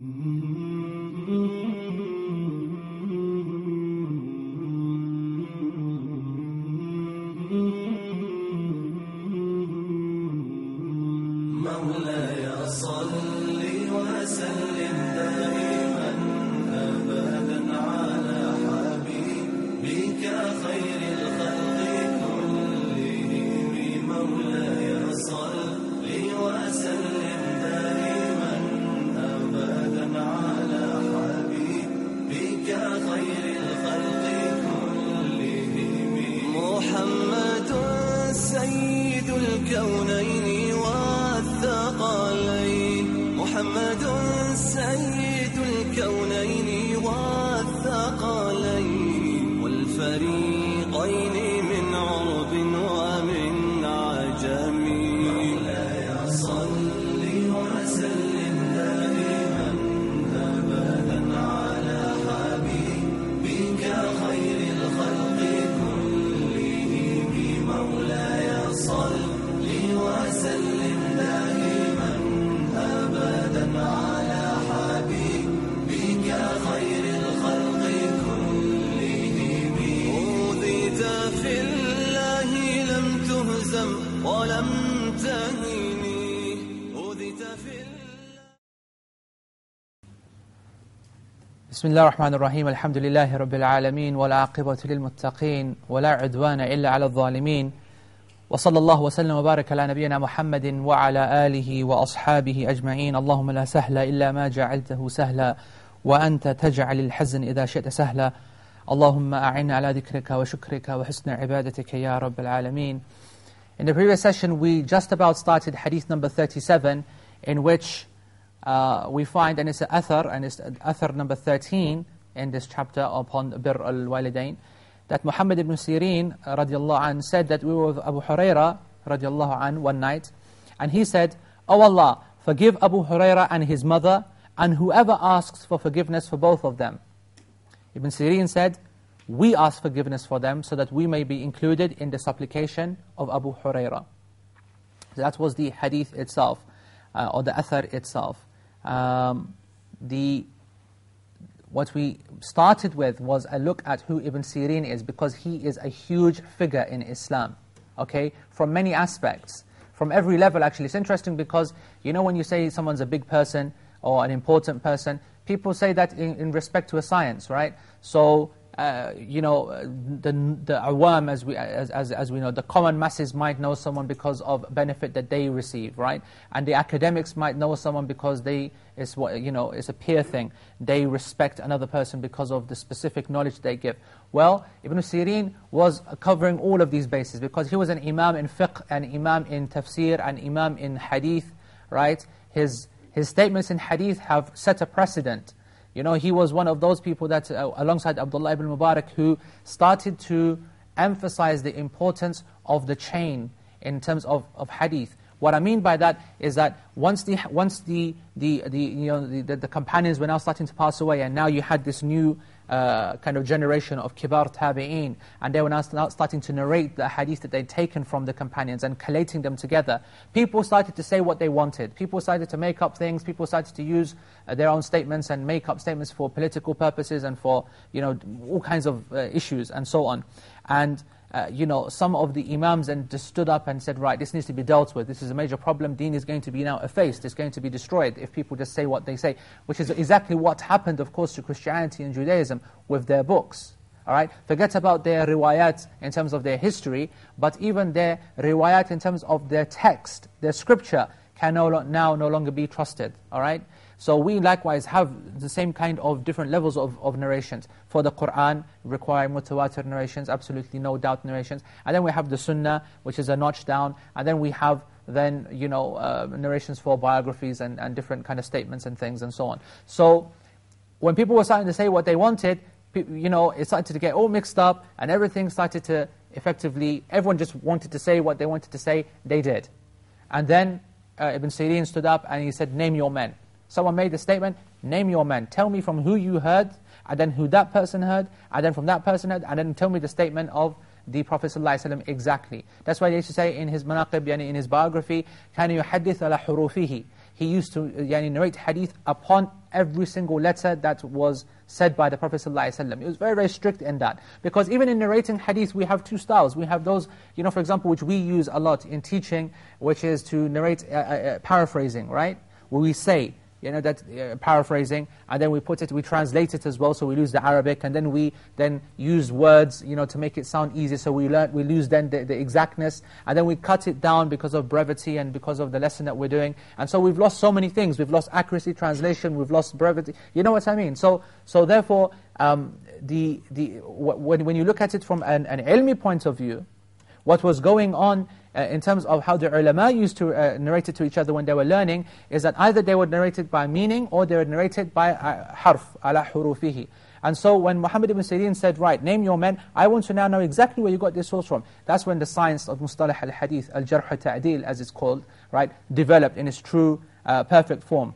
Mm-hmm. بسم الله الرحمن الرحيم الحمد لله رب العالمين والعاقبة للمتقين ولا عدوان إلا على الظالمين وصلى الله وسلم وبارك على نبينا محمد وعلى آله وأصحابه أجمعين اللهم لا سهل إلا ما جعلته سهلا وأنت تجعل الحزن إذا شئت سهلا اللهم أعنا على ذكرك وشكرك وحسن عبادتك يا رب العالمين In the previous session we just about started hadith number 37 in which uh, we find, and it's an athar, and it's athar number 13 in this chapter upon Bir al-Walidain, that Muhammad ibn Sirin radiallahu anh said that we were with Abu Huraira radiallahu anh one night, and he said, Oh Allah, forgive Abu Huraira and his mother, and whoever asks for forgiveness for both of them. Ibn Sirin said, we ask forgiveness for them so that we may be included in the supplication of Abu Huraira. That was the hadith itself, uh, or the athar itself. Um, the what we started with was a look at who Ibn Sirin is because he is a huge figure in Islam, okay, from many aspects, from every level actually. It's interesting because, you know when you say someone's a big person or an important person, people say that in, in respect to a science, right? So, uh, you know, the, the awam, as we, as, as, as we know, the common masses might know someone because of benefit that they receive, right? And the academics might know someone because they, it's what, you know, it's a peer thing. They respect another person because of the specific knowledge they give. Well, Ibn Sirin was covering all of these bases because he was an imam in fiqh, an imam in tafsir, an imam in hadith, right? His, his statements in hadith have set a precedent. You know, he was one of those people that, uh, alongside Abdullah ibn Mubarak, who started to emphasize the importance of the chain in terms of, of hadith. What I mean by that is that once the once the the, the you know the, the, companions were now starting to pass away, and now you had this new uh, kind of generation of kibar tabi'een, and they were now st- starting to narrate the hadith that they'd taken from the companions and collating them together. People started to say what they wanted. People started to make up things. People started to use uh, their own statements and make up statements for political purposes and for you know all kinds of uh, issues and so on. And uh, you know, some of the imams and just stood up and said, right, this needs to be dealt with. This is a major problem. Deen is going to be now effaced. It's going to be destroyed if people just say what they say, which is exactly what happened, of course, to Christianity and Judaism with their books. All right? Forget about their riwayat in terms of their history, but even their riwayat in terms of their text, their scripture, can no, now no longer be trusted. All right? So we likewise have the same kind of different levels of, of narrations. For the Qur'an, require mutawatir narrations, absolutely no doubt narrations. And then we have the Sunnah, which is a notch down. And then we have then, you know, uh, narrations for biographies and, and different kind of statements and things and so on. So when people were starting to say what they wanted, you know, it started to get all mixed up and everything started to effectively, everyone just wanted to say what they wanted to say, they did. And then uh, Ibn Sirin stood up and he said, name your men. Someone made the statement, name your men. Tell me from who you heard, and then who that person heard, and then from that person heard, and then tell me the statement of the Prophet ﷺ exactly. That's why they used to say in his manaqib, yani in his biography, كَانَ يُحَدِّث عَلَى حُرُوفِهِ he used to uh, yani, narrate hadith upon every single letter that was said by the Prophet ﷺ. He was very, very strict in that. Because even in narrating hadith, we have two styles. We have those, you know, for example, which we use a lot in teaching, which is to narrate uh, uh, uh paraphrasing, right? Where we say, you know, that uh, paraphrasing, and then we put it, we translate it as well, so we lose the Arabic, and then we then use words, you know, to make it sound easy, so we learn, we lose then the, the exactness, and then we cut it down because of brevity and because of the lesson that we're doing, and so we've lost so many things. We've lost accuracy, translation, we've lost brevity. You know what I mean? So, so therefore, um, the the when when you look at it from an, an ilmi point of view, what was going on uh, in terms of how the ulama used to uh, narrate it to each other when they were learning, is that either they would narrate it by meaning or they would narrate it by uh, harf, ala hurufihi. And so when Muhammad ibn Sirin said, right, name your men, I want to now know exactly where you got this source from. That's when the science of mustalah al-hadith, al-jarh ta'dil as it's called, right, developed in its true, uh, perfect form.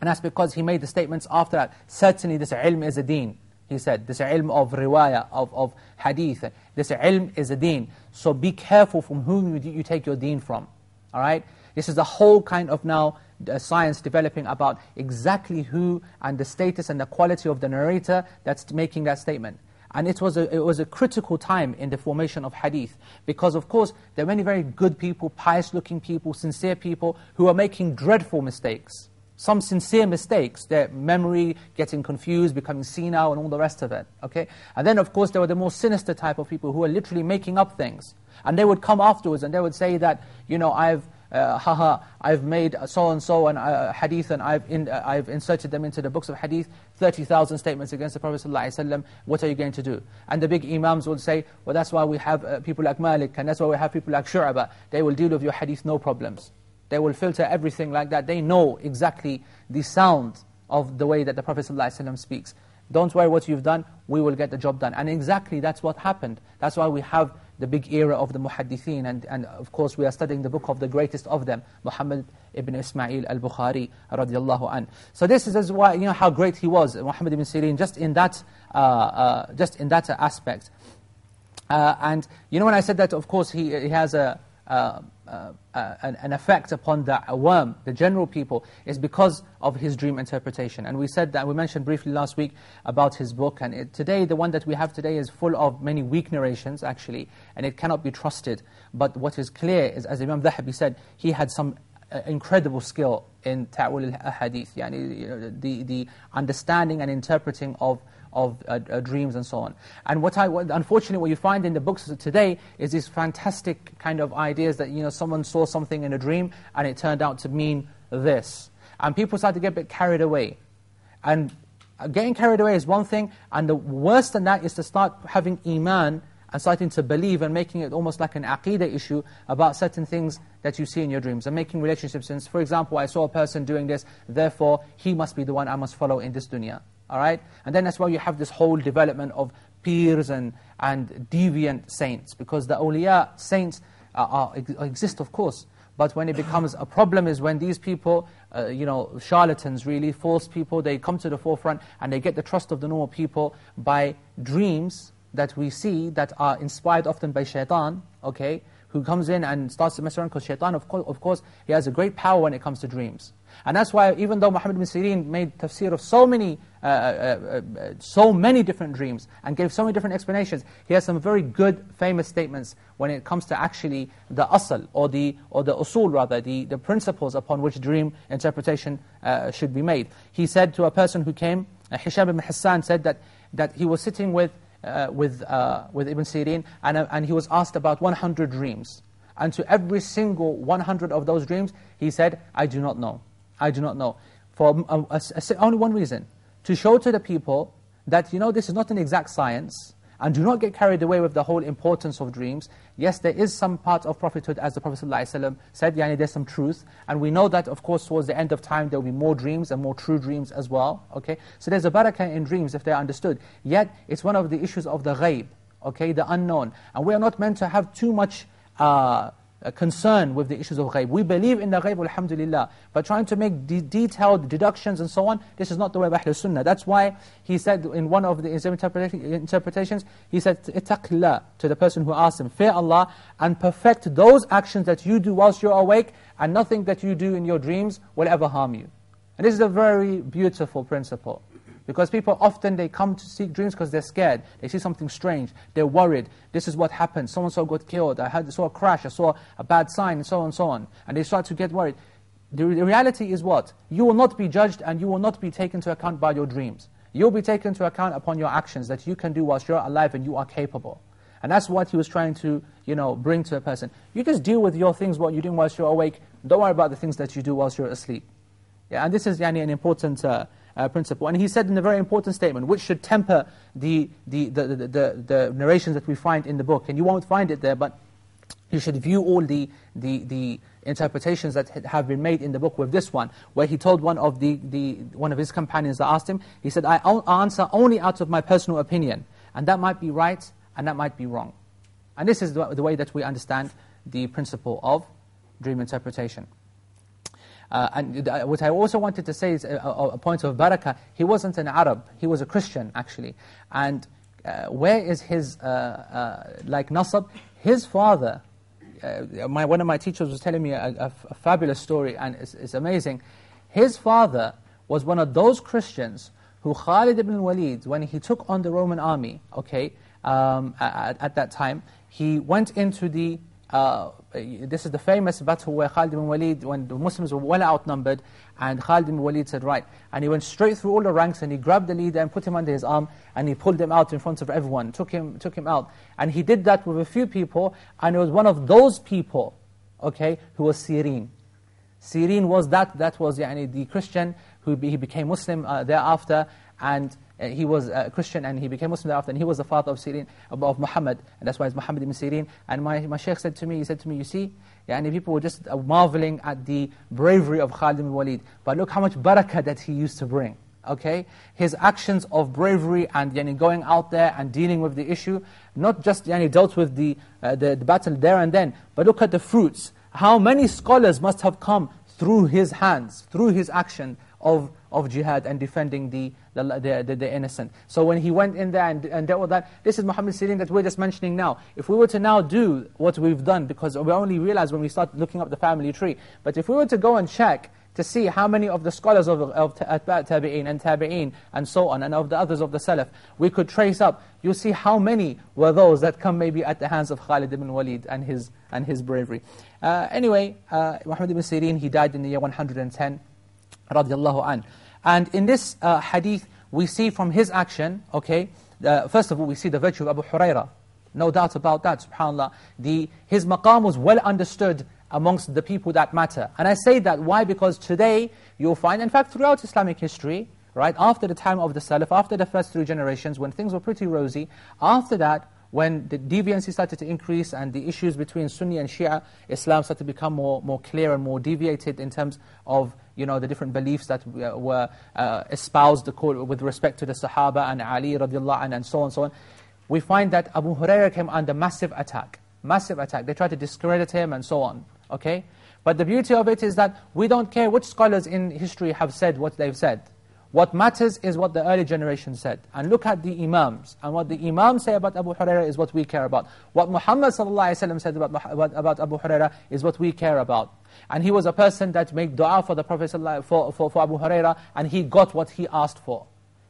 And that's because he made the statements after that, certainly this ilm is a deen. He said, this ilm of riwayah, of, of hadith, this ilm is a deen. So be careful from whom you, you take your deen from. All right? This is the whole kind of now uh, science developing about exactly who and the status and the quality of the narrator that's making that statement. And it was, a, it was a critical time in the formation of hadith. Because of course, there are many very good people, pious-looking people, sincere people, who are making dreadful mistakes some sincere mistakes, their memory getting confused, becoming senile and all the rest of it. Okay? And then of course there were the more sinister type of people who were literally making up things. And they would come afterwards and they would say that, you know, I've, uh, haha, I've made so-and-so and uh, hadith and I've, in, uh, I've inserted them into the books of hadith, 30,000 statements against the Prophet ﷺ, what are you going to do? And the big imams would say, well that's why we have uh, people like Malik and that's why we have people like Shu'abah. They will deal with your hadith no problems. They will filter everything like that. They know exactly the sound of the way that the Prophet ﷺ speaks. Don't worry what you've done, we will get the job done. And exactly that's what happened. That's why we have the big era of the muhaddithin, and, and of course we are studying the book of the greatest of them, Muhammad ibn Ismail al-Bukhari radiallahu an. So this is why, you know, how great he was, Muhammad ibn Sirin, just in that, uh, uh, just in that aspect. Uh, and you know when I said that, of course, he, he has a, uh, uh, an, an, effect upon the awam, the general people, is because of his dream interpretation. And we said that, we mentioned briefly last week about his book, and it, today, the one that we have today is full of many weak narrations, actually, and it cannot be trusted. But what is clear is, as Imam Dhahabi said, he had some uh, incredible skill in ta'wil al-hadith, yani, the, the understanding and interpreting of of uh, uh, dreams and so on. And what I, what, unfortunately, what you find in the books today is these fantastic kind of ideas that, you know, someone saw something in a dream and it turned out to mean this. And people start to get a bit carried away. And getting carried away is one thing, and the worse than that is to start having iman and starting to believe and making it almost like an aqidah issue about certain things that you see in your dreams and making relationships. For example, I saw a person doing this, therefore he must be the one I must follow in this dunya. All right? And then that's why you have this whole development of pirs and, and deviant saints. Because the awliya, saints, are, are, exist of course. But when it becomes a problem is when these people, uh, you know, charlatans really, false people, they come to the forefront and they get the trust of the normal people by dreams that we see that are inspired often by shaitan, okay, who comes in and starts to mess around, because shaitan, of course, of course, he has a great power when it comes to dreams. And that's why even though Muhammad bin Sirin made tafsir of so many, uh, uh, uh, so many different dreams and gave so many different explanations, he has some very good, famous statements when it comes to actually the asl, or the, or the usul rather, the, the principles upon which dream interpretation uh, should be made. He said to a person who came, uh, Hisham ibn Hassan said that, that he was sitting with, uh, with, with Ibn Sirin and, and he was asked about 100 dreams. And to every single 100 of those dreams, he said, I do not know. I do not know. For a, a, a, only one reason. To show to the people that, you know, this is not an exact science, and do not get carried away with the whole importance of dreams. Yes, there is some part of prophethood, as the Prophet ﷺ said, yani there's some truth. And we know that, of course, towards the end of time, there will be more dreams and more true dreams as well. Okay, So there's a barakah in dreams if they're understood. Yet, it's one of the issues of the ghaib, okay, the unknown. And we are not meant to have too much... Uh, concern with the issues of ghaib. We believe in the ghaib, alhamdulillah, but trying to make de detailed deductions and so on, this is not the way of Ahlul Sunnah. That's why he said in one of the interpretations, he said, ittaqillah, to the person who asked him, fear Allah, and perfect those actions that you do whilst you're awake, and nothing that you do in your dreams will ever harm you. And this is a very beautiful principle. Because people often, they come to seek dreams because they're scared. They see something strange. They're worried. This is what happened. So-and-so got killed. I had, saw a crash. I saw a bad sign, and so on and so on. And they start to get worried. The, the reality is what? You will not be judged and you will not be taken to account by your dreams. You'll be taken to account upon your actions that you can do whilst you're alive and you are capable. And that's what he was trying to you know, bring to a person. You just deal with your things, what you're doing whilst you're awake. Don't worry about the things that you do whilst you're asleep. Yeah, and this is yani, an important uh, uh, principle. And he said in a very important statement, which should temper the, the, the, the, the, narrations that we find in the book. And you won't find it there, but you should view all the, the, the interpretations that have been made in the book with this one, where he told one of, the, the, one of his companions that asked him, he said, I answer only out of my personal opinion. And that might be right, and that might be wrong. And this is the, the way that we understand the principle of dream interpretation. Uh, and uh, what I also wanted to say is a, a, a, point of barakah, he wasn't an Arab, he was a Christian actually. And uh, where is his, uh, uh like Nasab, his father, uh, my, one of my teachers was telling me a, a fabulous story and it's, it's, amazing. His father was one of those Christians who Khalid ibn Walid, when he took on the Roman army, okay, um, at, at that time, he went into the uh, this is the famous battle where Khalid ibn Walid, when the Muslims were well outnumbered, and Khalid ibn Walid said, right, and he went straight through all the ranks, and he grabbed the leader and put him under his arm, and he pulled him out in front of everyone, took him, took him out. And he did that with a few people, and it was one of those people, okay, who was Sirin. Sirin was that, that was yani, the Christian who he became Muslim uh, thereafter, and uh, he was a Christian and he became Muslim thereafter, and he was the father of Sirin, of Muhammad, and that's why it's Muhammad ibn Sirin. And my, my sheikh said to me, he said to me, you see, yani people were just uh, marveling at the bravery of Khalid ibn Walid, but look how much barakah that he used to bring. Okay, his actions of bravery and yani, going out there and dealing with the issue, not just yani, dealt with the, uh, the, the battle there and then, but look at the fruits. How many scholars must have come through his hands, through his action of, of jihad and defending the, the, the, the, innocent. So when he went in there and, and dealt with that, this is Muhammad Sirin that we're just mentioning now. If we were to now do what we've done, because we only realize when we start looking up the family tree, but if we were to go and check to see how many of the scholars of, of Tabi'een and Tabi'een and so on, and of the others of the Salaf, we could trace up, you'll see how many were those that come maybe at the hands of Khalid ibn Walid and his, and his bravery. Uh, anyway, uh, Muhammad ibn Sirin, he died in the year 110, radiallahu an. And in this uh, hadith, we see from his action, okay, uh, first of all, we see the virtue of Abu Huraira. No doubt about that, subhanAllah. The, his maqam was well understood amongst the people that matter. And I say that, why? Because today, you'll find, in fact, throughout Islamic history, right, after the time of the Salaf, after the first three generations, when things were pretty rosy, after that, when the deviancy started to increase and the issues between Sunni and Shia Islam started to become more, more clear and more deviated in terms of you know, the different beliefs that were uh, espoused with respect to the Sahaba and Ali radiallahu anh, and so on and so on, we find that Abu Hurairah came under massive attack. Massive attack. They tried to discredit him and so on. Okay? But the beauty of it is that we don't care which scholars in history have said what they've said. What matters is what the early generation said. And look at the Imams. And what the Imams say about Abu Hurairah is what we care about. What Muhammad ﷺ said about, about Abu Hurairah is what we care about. And he was a person that made dua for the Prophet for, for, for Abu Hurairah, and he got what he asked for.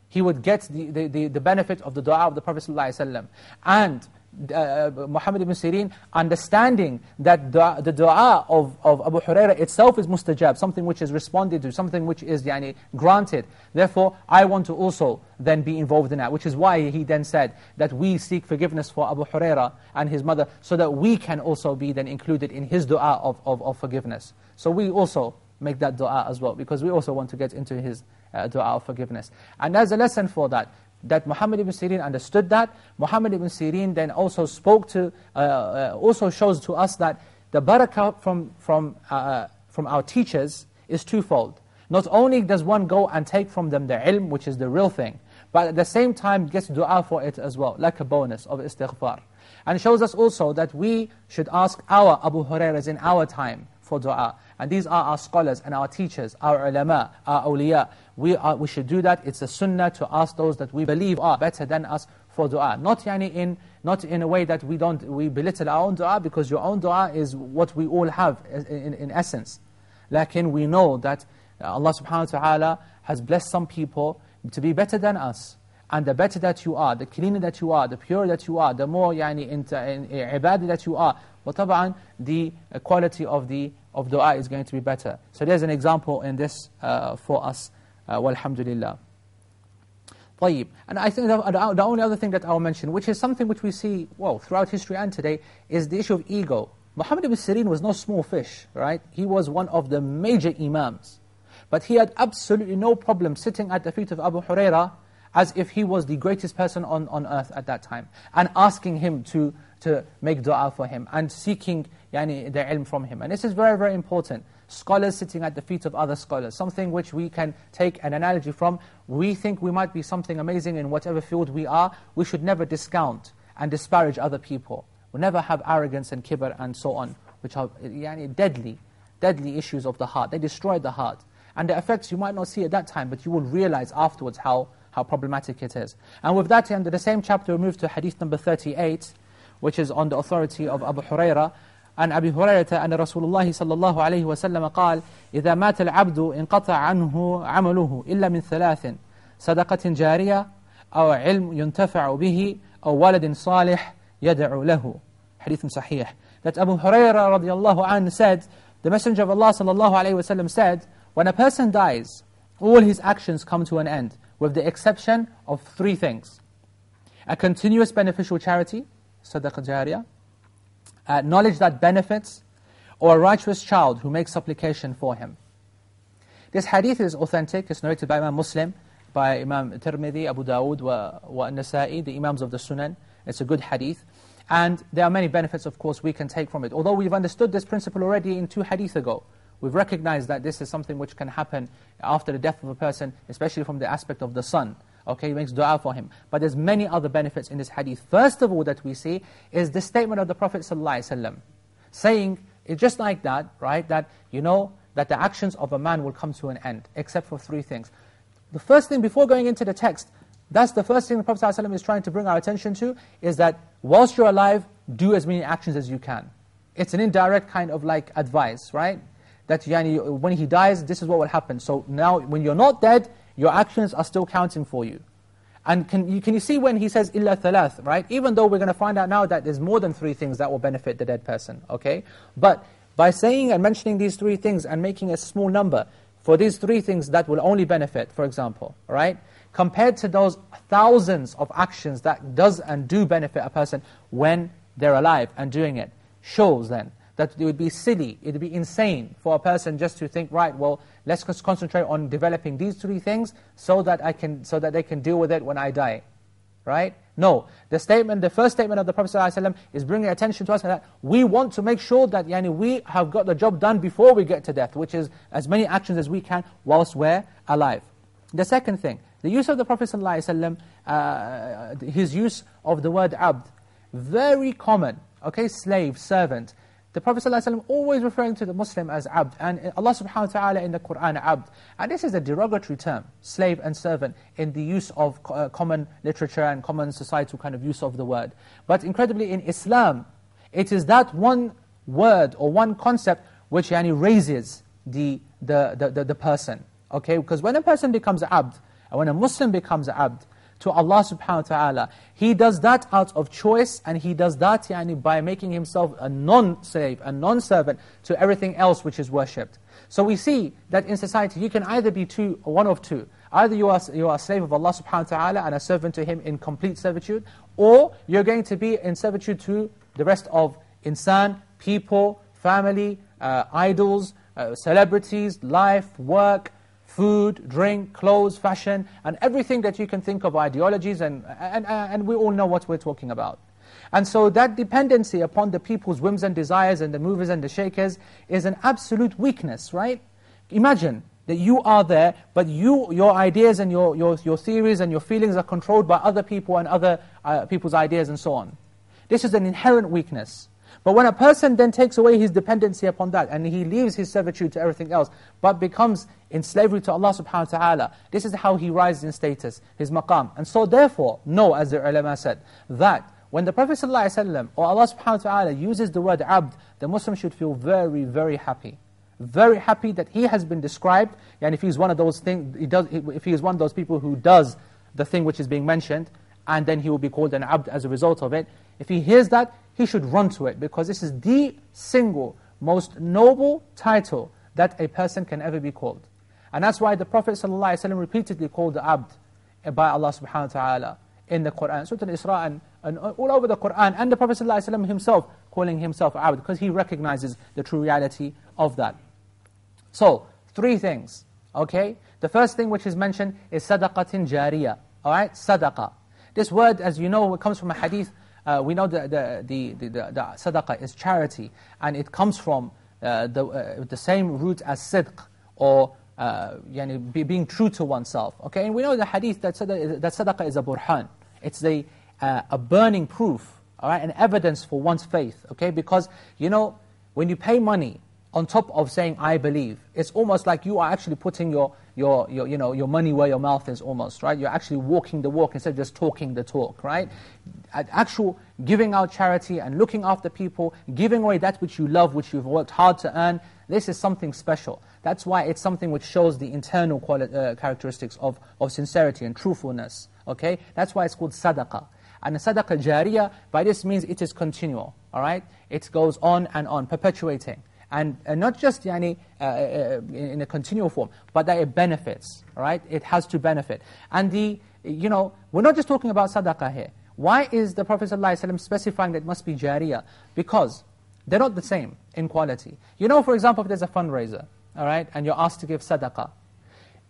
He would get the, the, the benefit of the dua of the Prophet ﷺ. And uh, Muhammad ibn Sirin, understanding that dua, the dua of, of Abu Huraira itself is mustajab, something which is responded to, something which is yani, granted. Therefore, I want to also then be involved in that, which is why he then said that we seek forgiveness for Abu Huraira and his mother, so that we can also be then included in his dua of, of, of forgiveness. So we also make that dua as well, because we also want to get into his uh, dua of forgiveness. And there's a lesson for that that Muhammad ibn Sirin understood that. Muhammad ibn Sirin then also spoke to, uh, uh, also shows to us that the barakah from, from, uh, uh, from our teachers is twofold. Not only does one go and take from them the ilm, which is the real thing, but at the same time gets dua for it as well, like a bonus of istighfar. And shows us also that we should ask our Abu Hurairas in our time for dua. And these are our scholars and our teachers, our ulama, our awliya. We, are, we should do that. It's a sunnah to ask those that we believe are better than us for dua. Not, yani in, not in a way that we, don't, we belittle our own dua, because your own dua is what we all have in, in, in essence. Lakin we know that Allah subhanahu wa ta'ala has blessed some people to be better than us. And the better that you are, the cleaner that you are, the purer that you are, the more yani, in, in, in ibadah that you are, وطبعا the quality of the of dua is going to be better. So there's an example in this uh, for us, uh, walhamdulillah. طيب. And I think the, the, only other thing that I'll mention, which is something which we see, well, throughout history and today, is the issue of ego. Muhammad ibn Sirin was no small fish, right? He was one of the major imams. But he had absolutely no problem sitting at the feet of Abu Huraira as if he was the greatest person on, on earth at that time, and asking him to, to make dua for him, and seeking yani, the ilm from him. And this is very, very important. Scholars sitting at the feet of other scholars, something which we can take an analogy from. We think we might be something amazing in whatever field we are. We should never discount and disparage other people. We never have arrogance and kibr and so on, which are yani, deadly, deadly issues of the heart. They destroy the heart. And the effects you might not see at that time, but you will realize afterwards how, how problematic it is. And with that, under the same chapter, we move to hadith number 38, which is on the authority of Abu Hurairah, عن أبي هريرة أن رسول الله صلى الله عليه وسلم قال إذا مات العبد انقطع عنه عمله إلا من ثلاث صدقة جارية أو علم ينتفع به أو ولد صالح يدعو له. حديث صحيح. that Abu رضي الله عنه said the messenger of Allah صلى الله عليه وسلم said when a person dies all his actions come to an end with the exception of three things a continuous beneficial charity صدقة جارية uh, knowledge that benefits, or a righteous child who makes supplication for him. This hadith is authentic, it's narrated by Imam Muslim, by Imam Tirmidhi, Abu Dawud, wa, wa Nasa'i, the Imams of the Sunan. It's a good hadith. And there are many benefits, of course, we can take from it. Although we've understood this principle already in two hadith ago. We've recognized that this is something which can happen after the death of a person, especially from the aspect of the son. Okay, he makes dua for him. But there's many other benefits in this hadith. First of all that we see is the statement of the Prophet ﷺ, saying, it's just like that, right, that you know that the actions of a man will come to an end, except for three things. The first thing, before going into the text, that's the first thing the Prophet ﷺ is trying to bring our attention to, is that whilst you're alive, do as many actions as you can. It's an indirect kind of like advice, right? That yani, when he dies, this is what will happen. So now, when you're not dead, your actions are still counting for you. And can you, can you see when he says illa thalath, right? Even though we're going to find out now that there's more than three things that will benefit the dead person, okay? But by saying and mentioning these three things and making a small number for these three things that will only benefit, for example, right? Compared to those thousands of actions that does and do benefit a person when they're alive and doing it, shows then that it would be silly, it would be insane for a person just to think, right, well, let's just concentrate on developing these three things so that, I can, so that they can deal with it when I die. Right? No. The statement, the first statement of the Prophet ﷺ is bringing attention to us that we want to make sure that yani, we have got the job done before we get to death, which is as many actions as we can whilst we're alive. The second thing, the use of the Prophet ﷺ, uh, his use of the word abd, very common, okay, slave, servant, the Prophet ﷺ always referring to the Muslim as abd, and Allah subhanahu wa ta'ala in the Qur'an, abd. And this is a derogatory term, slave and servant, in the use of uh, common literature and common societal kind of use of the word. But incredibly in Islam, it is that one word or one concept which yani, raises the, the, the, the, the person. Okay, Because when a person becomes abd, and when a Muslim becomes abd, to Allah subhanahu wa ta'ala. He does that out of choice and he does that yani, by making himself a non-slave, a non-servant to everything else which is worshipped. So we see that in society you can either be two, one of two. Either you are, you are a slave of Allah subhanahu wa ta'ala and a servant to Him in complete servitude, or you're going to be in servitude to the rest of insan, people, family, uh, idols, uh, celebrities, life, work, food, drink, clothes, fashion, and everything that you can think of, ideologies, and, and, and we all know what we're talking about. And so that dependency upon the people's whims and desires and the movers and the shakers is an absolute weakness, right? Imagine, that you are there, but you, your ideas and your, your, your theories and your feelings are controlled by other people and other uh, people's ideas and so on. This is an inherent weakness. But when a person then takes away his dependency upon that and he leaves his servitude to everything else, but becomes in slavery to Allah subhanahu wa ta'ala, this is how he rises in status, his maqam. And so therefore, know, as the ulama said, that when the Prophet ﷺ or Allah subhanahu wa ta'ala uses the word abd, the Muslim should feel very, very happy. Very happy that he has been described, and if he's one of those things, he does, if he is one of those people who does the thing which is being mentioned, and then he will be called an abd as a result of it. If he hears that, he should run to it, because this is the single most noble title that a person can ever be called. And that's why the Prophet ﷺ repeatedly called the abd by Allah subhanahu wa ta'ala in the Qur'an, Surah Al-Isra and, and, all over the Qur'an, and the Prophet ﷺ himself calling himself abd, because he recognizes the true reality of that. So, three things, okay? The first thing which is mentioned is sadaqatin jariyah, all right? Sadaqah. This word, as you know, comes from a hadith. Uh, we know that the, the, the, the, the sadaqah is charity, and it comes from uh, the, uh, the same root as sidq, or uh, yani be, being true to oneself. Okay, and we know the hadith that sadaqah, that sadaqah is a burhan. It's a, uh, a burning proof, all right, an evidence for one's faith. Okay, because you know when you pay money on top of saying I believe, it's almost like you are actually putting your your, your, you know, your money where your mouth is almost, right? You're actually walking the walk instead of just talking the talk, right? Actual giving out charity and looking after people, giving away that which you love, which you've worked hard to earn, this is something special. That's why it's something which shows the internal uh, characteristics of, of sincerity and truthfulness. Okay? That's why it's called sadaqah. And the sadaqah jariyah, by this means it is continual. All right? It goes on and on, perpetuating. And, and not just yani, uh, uh, in a continual form, but that it benefits. right? It has to benefit. And the, you know, we're not just talking about sadaqah here. Why is the Prophet ﷺ specifying that it must be jariyah? Because they're not the same in quality. You know, for example, if there's a fundraiser, all right, and you're asked to give sadaqah,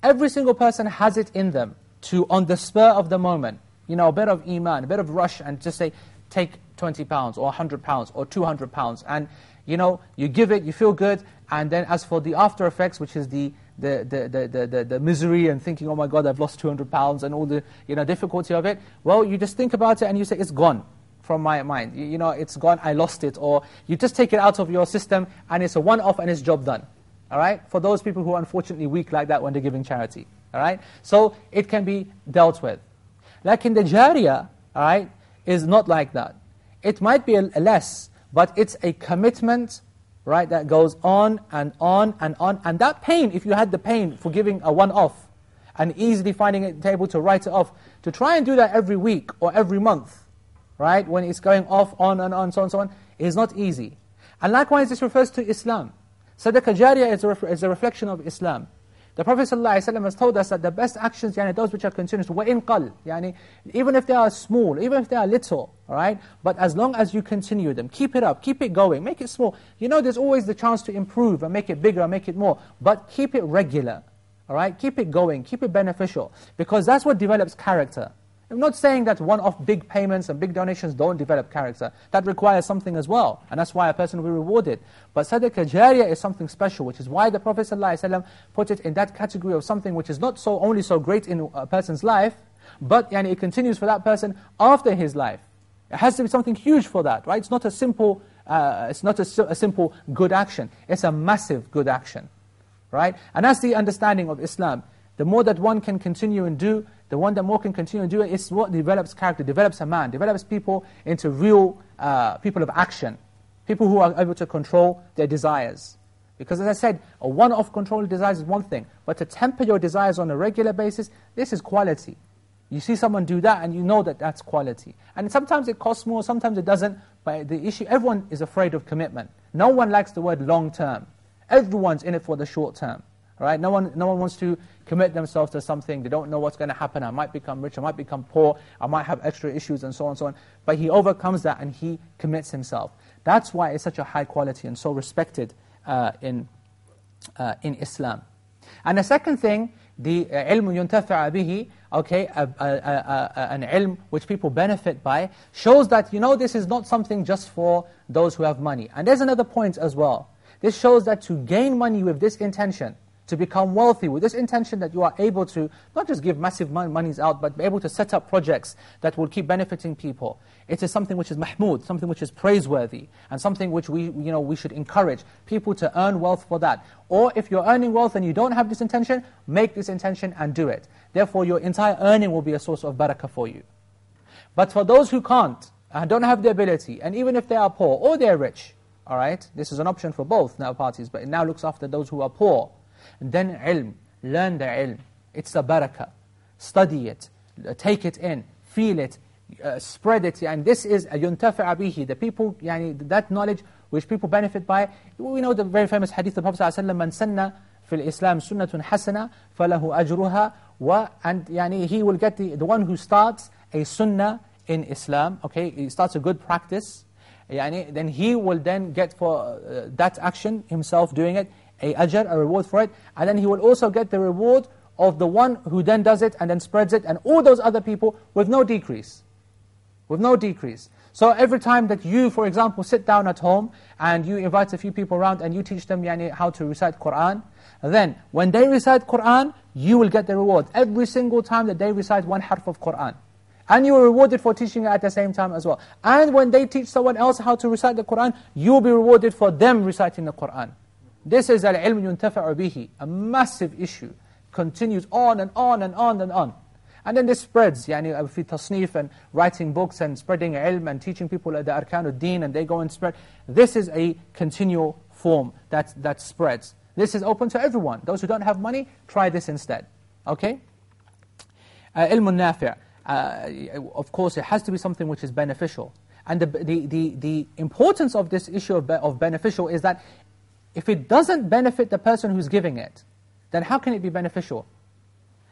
every single person has it in them to, on the spur of the moment, you know, a bit of iman, a bit of rush, and just say, take 20 pounds, or 100 pounds, or 200 pounds, and, you know, you give it, you feel good, and then as for the after effects, which is the, the, the, the, the, the misery and thinking, oh my God, I've lost 200 pounds, and all the you know, difficulty of it, well, you just think about it and you say, it's gone from my mind. You, you know, it's gone, I lost it. Or you just take it out of your system and it's a one-off and it's job done. All right? For those people who are unfortunately weak like that when they're giving charity. All right? So it can be dealt with. Like in the jariyah, all right, is not like that. It might be a, a less, but it's a commitment, right, that goes on and on and on. And that pain, if you had the pain for giving a one-off, and easily finding it able to write it off, to try and do that every week or every month, right, when it's going off, on and on, so on so on, is not easy. And likewise, this refers to Islam. Sadaqah jariyah is a, is a reflection of Islam. The Prophet ﷺ has told us that the best actions, yani those which are continuous, وَإِنْ قَلْ yani, Even if they are small, even if they are little, right? But as long as you continue them, keep it up, keep it going, make it small. You know there's always the chance to improve and make it bigger and make it more. But keep it regular, all right? Keep it going, keep it beneficial. Because that's what develops character. I'm not saying that one-off big payments and big donations don't develop character. That requires something as well, and that's why a person will be rewarded. But sadaqah jariyah is something special, which is why the Prophet ﷺ put it in that category of something which is not so only so great in a person's life, but yani, it continues for that person after his life. It has to be something huge for that, right? It's not a simple, uh, it's not a, a simple good action. It's a massive good action, right? And that's the understanding of Islam. The more that one can continue and do, the one that more can continue and do it is what develops character, develops a man, develops people into real uh, people of action, people who are able to control their desires. Because as I said, a one-off control of desires is one thing, but to temper your desires on a regular basis, this is quality. You see someone do that and you know that that's quality. And sometimes it costs more, sometimes it doesn't, but the issue, everyone is afraid of commitment. No one likes the word long-term. Everyone's in it for the short term. Right? No one, no one wants to commit themselves to something. They don't know what's going to happen. I might become rich. I might become poor. I might have extra issues and so on and so on. But he overcomes that and he commits himself. That's why it's such a high quality and so respected uh, in, uh, in Islam. And the second thing, the ilm yuntafa'a bihi, okay, a, a, a, an ilm which people benefit by, shows that, you know, this is not something just for those who have money. And there's another point as well. This shows that to gain money with this intention, to become wealthy with this intention that you are able to not just give massive mon- monies out, but be able to set up projects that will keep benefiting people. It is something which is mahmud, something which is praiseworthy, and something which we, you know, we should encourage people to earn wealth for that. Or if you're earning wealth and you don't have this intention, make this intention and do it. Therefore, your entire earning will be a source of barakah for you. But for those who can't, and don't have the ability, and even if they are poor or they're rich, all right, this is an option for both now parties, but it now looks after those who are poor. Then ilm, learn the ilm. It's a barakah. Study it, take it in, feel it, uh, spread it. And this is a يُنْتَفِعَ بِهِ The people, yani, that knowledge which people benefit by. We know the very famous hadith of the Prophet ﷺ, مَنْ سَنَّ فِي الْإِسْلَامِ سُنَّةٌ حَسَنَةٌ فَلَهُ أَجْرُهَا wa, And yani, he will get the, the one who starts a sunnah in Islam, okay, he starts a good practice, yani, then he will then get for uh, that action, himself doing it, a ajr, a reward for it, and then he will also get the reward of the one who then does it and then spreads it, and all those other people with no decrease. With no decrease. So every time that you, for example, sit down at home and you invite a few people around and you teach them yani, how to recite Qur'an, then when they recite Qur'an, you will get the reward. Every single time that they recite one harf of Qur'an. And you are rewarded for teaching at the same time as well. And when they teach someone else how to recite the Qur'an, you will be rewarded for them reciting the Qur'an. This is al-ilm yuntafa'u bihi, a massive issue. Continues on and on and on and on. And then this spreads, yani, fi tasnif and writing books and spreading ilm and teaching people the arkan deen and they go and spread. This is a continual form that, that spreads. This is open to everyone. Those who don't have money, try this instead. Okay? Uh, ilm nafi' uh, of course it has to be something which is beneficial. And the, the, the, the importance of this issue of, be, of beneficial is that if it doesn't benefit the person who's giving it, then how can it be beneficial?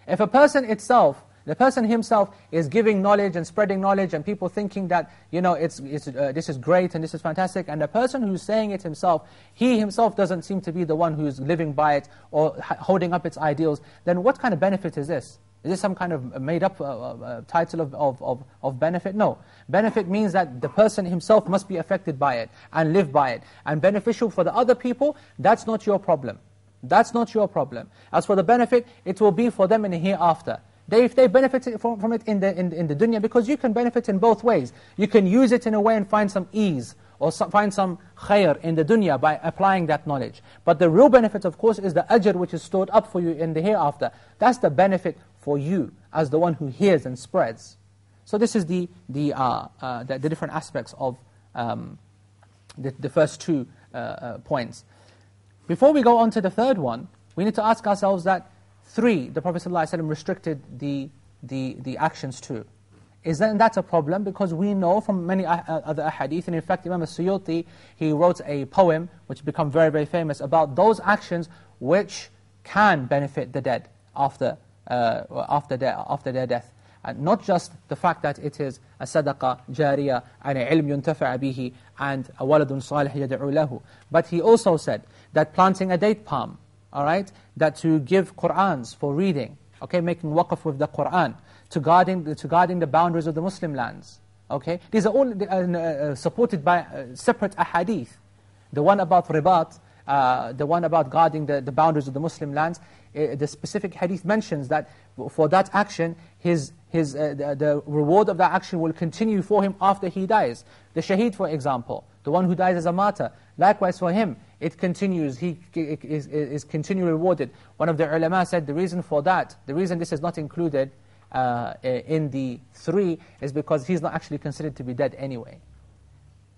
If a person itself, the person himself is giving knowledge and spreading knowledge and people thinking that, you know, it's, it's, uh, this is great and this is fantastic, and the person who's saying it himself, he himself doesn't seem to be the one who's living by it or holding up its ideals, then what kind of benefit is this? Is this some kind of made-up uh, uh, title of, of, of, of benefit? No. Benefit means that the person himself must be affected by it and live by it. And beneficial for the other people, that's not your problem. That's not your problem. As for the benefit, it will be for them in the hereafter. They, if they benefit from, from it in the, in, in the dunya, because you can benefit in both ways. You can use it in a way and find some ease, or some, find some khair in the dunya by applying that knowledge. But the real benefit, of course, is the ajr which is stored up for you in the hereafter. That's the benefit for you as the one who hears and spreads. So this is the, the, uh, uh, the, the, different aspects of um, the, the first two uh, uh, points. Before we go on to the third one, we need to ask ourselves that three, the Prophet ﷺ restricted the, the, the actions to. Is that a problem? Because we know from many uh, other hadith, and in fact Imam al-Suyuti, he wrote a poem, which became very, very famous, about those actions which can benefit the dead after after, their, after their death. And not just the fact that it is a sadaqah jariyah and a ilm yuntafa' bihi and a waladun salih yad'u lahu. But he also said that planting a date palm, all right, that to give Qur'ans for reading, okay, making waqf with the Qur'an, to guarding, to guarding the boundaries of the Muslim lands. Okay, These are all uh, uh, supported by uh, separate ahadith. The one about ribat, uh, the one about guarding the, the boundaries of the Muslim lands, uh, the specific hadith mentions that for that action, his, his, uh, the, the, reward of that action will continue for him after he dies. The shaheed, for example, the one who dies as a martyr, likewise for him, it continues, he is, is continually rewarded. One of the ulama said the reason for that, the reason this is not included uh, in the three is because he's not actually considered to be dead anyway.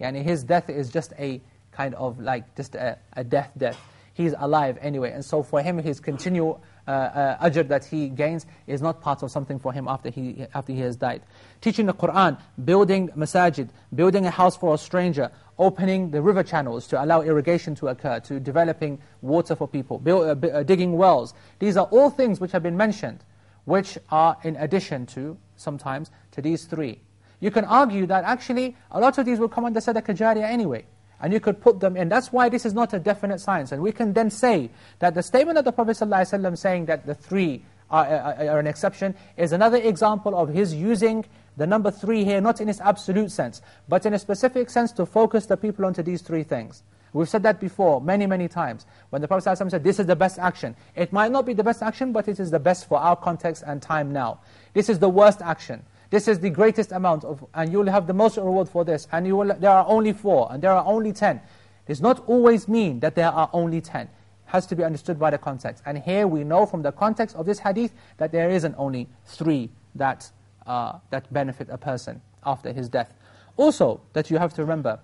Yani his death is just a kind of like just a, a death death. He's alive anyway. And so for him, his continual uh, uh, ajr that he gains is not part of something for him after he, after he has died. Teaching the Qur'an, building masajid, building a house for a stranger, opening the river channels to allow irrigation to occur, to developing water for people, build, uh, uh, digging wells. These are all things which have been mentioned, which are in addition to, sometimes, to these three. You can argue that actually a lot of these will come under sadaqah jariyah anyway. And you could put them in. That's why this is not a definite science. And we can then say that the statement of the Prophet ﷺ saying that the three are, are, are, an exception is another example of his using the number three here, not in its absolute sense, but in a specific sense to focus the people onto these three things. We've said that before, many, many times. When the Prophet ﷺ said, this is the best action. It might not be the best action, but it is the best for our context and time now. This is the worst action. This is the greatest amount, of, and you will have the most reward for this. And you will, there are only four, and there are only ten. Does not always mean that there are only ten. It has to be understood by the context. And here we know from the context of this hadith that there isn't only three that, uh, that benefit a person after his death. Also, that you have to remember,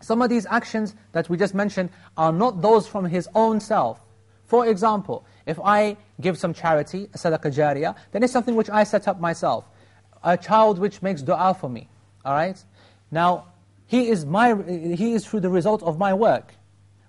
some of these actions that we just mentioned are not those from his own self. For example, if I give some charity, a sadaqah jariyah, then it's something which I set up myself. A child which makes dua for me, all right? Now, he is, my, he is through the result of my work.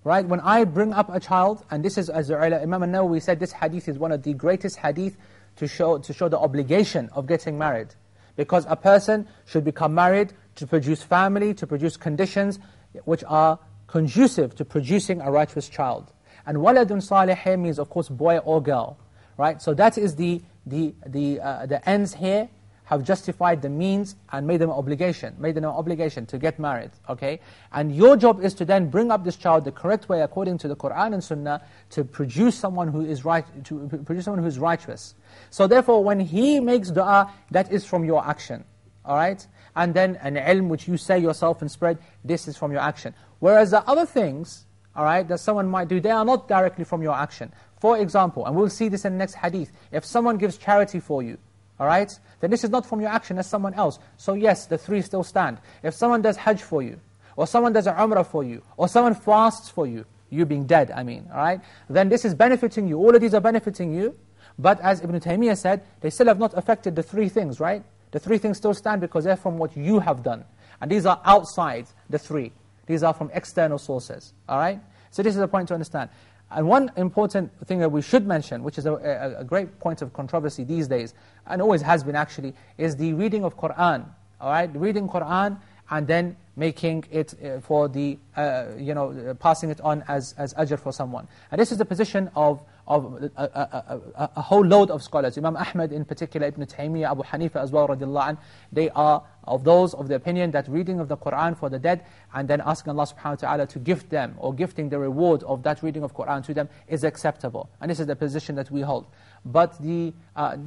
Right? When I bring up a child, and this is, as Imam al-Nawawi said, this hadith is one of the greatest hadith to show, to show the obligation of getting married. Because a person should become married to produce family, to produce conditions which are conducive to producing a righteous child. And waladun salih means, of course, boy or girl. Right? So that is the, the, the, uh, the ends here have justified the means and made them an obligation, made them an obligation to get married, okay? And your job is to then bring up this child the correct way according to the Qur'an and Sunnah to produce someone who is right, to produce someone who is righteous. So therefore, when he makes dua, that is from your action, all right? And then an ilm which you say yourself and spread, this is from your action. Whereas the other things, all right, that someone might do, they are not directly from your action. For example, and we'll see this in the next hadith, if someone gives charity for you, all right, then this is not from your action as someone else. So yes, the three still stand. If someone does hajj for you, or someone does a umrah for you, or someone fasts for you, you being dead, I mean, all right, then this is benefiting you. All of these are benefiting you, but as Ibn Taymiyyah said, they still have not affected the three things, right? The three things still stand because they're from what you have done. And these are outside the three. These are from external sources, all right? So this is a point to understand. And one important thing that we should mention, which is a, a, a, great point of controversy these days, and always has been actually, is the reading of Qur'an. All right, reading Qur'an and then making it uh, for the, uh, you know, uh, passing it on as, as ajr for someone. And this is the position of of a, a, a, a, whole load of scholars. Imam Ahmad in particular, Ibn Taymiyyah, Abu Hanifa as well, radiallahu anh, they are of those of the opinion that reading of the Qur'an for the dead and then asking Allah subhanahu wa ta'ala to gift them or gifting the reward of that reading of Qur'an to them is acceptable. And this is the position that we hold. But the, uh,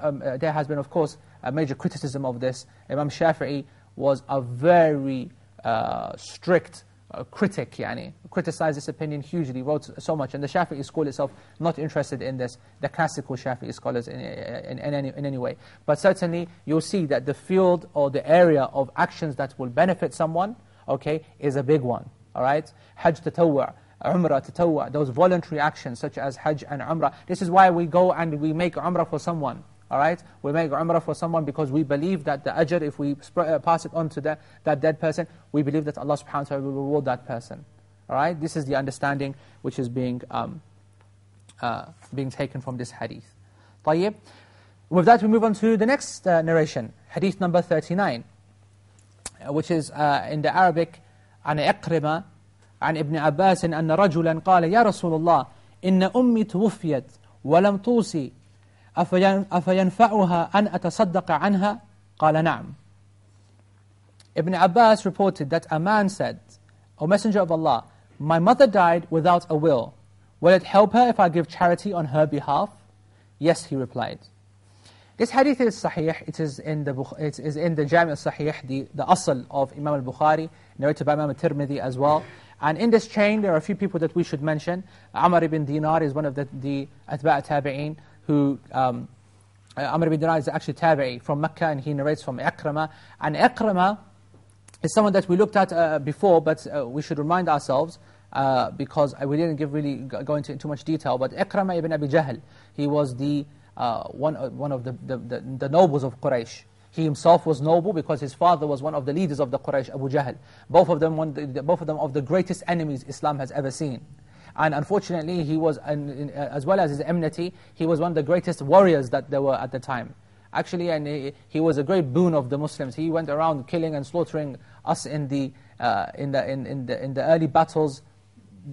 um, uh, there has been, of course, a major criticism of this. Imam Shafi'i was a very uh, strict a critic, yani, criticized this opinion hugely, wrote so much, and the Shafi'i school itself not interested in this, the classical Shafi'i scholars in, in, in, any, in any way. But certainly, you'll see that the field or the area of actions that will benefit someone, okay, is a big one, all right? Hajj tatawwa', Umrah, tatawwa', those voluntary actions such as Hajj and Umrah. This is why we go and we make Umrah for someone, all right? We make umrah for someone because we believe that the ajr, if we uh, pass it on to the, that dead person, we believe that Allah subhanahu wa ta'ala will reward that person. All right? This is the understanding which is being, um, uh, being taken from this hadith. طيب. With that, we move on to the next uh, narration, hadith number 39, uh, which is uh, in the Arabic, عن عكرمة عن ابن عباس أن رجلا قال يا رسول الله إن أمي توفيت ولم توصي أفينفعها أن أتصدق عنها قال نعم Ibn Abbas reported that a man said, O Messenger of Allah, my mother died without a will. Will it help her if I give charity on her behalf? Yes, he replied. This hadith is sahih, it is in the, it is in the Jami' al-Sahih, the, the asl of Imam al-Bukhari, narrated by Imam al-Tirmidhi as well. And in this chain, there are a few people that we should mention. Amr ibn Dinar is one of the, the Atba' tabi'een who, um, Amr ibn Dinar is actually tabi'i from Mecca, and he narrates from Ikrama. And Ikrama is someone that we looked at uh, before, but uh, we should remind ourselves, uh, because we didn't give really go into too much detail, but Ikrama ibn Abi Jahl, he was the uh, one, uh, one of the, the, the, the nobles of Quraysh. He himself was noble because his father was one of the leaders of the Quraysh, Abu Jahl. Both of them, one, both of them of the greatest enemies Islam has ever seen. And unfortunately, he was, as well as his enmity, he was one of the greatest warriors that there were at the time. Actually, and he, he was a great boon of the Muslims. He went around killing and slaughtering us in the, uh, in, the, in, in, the, in the early battles,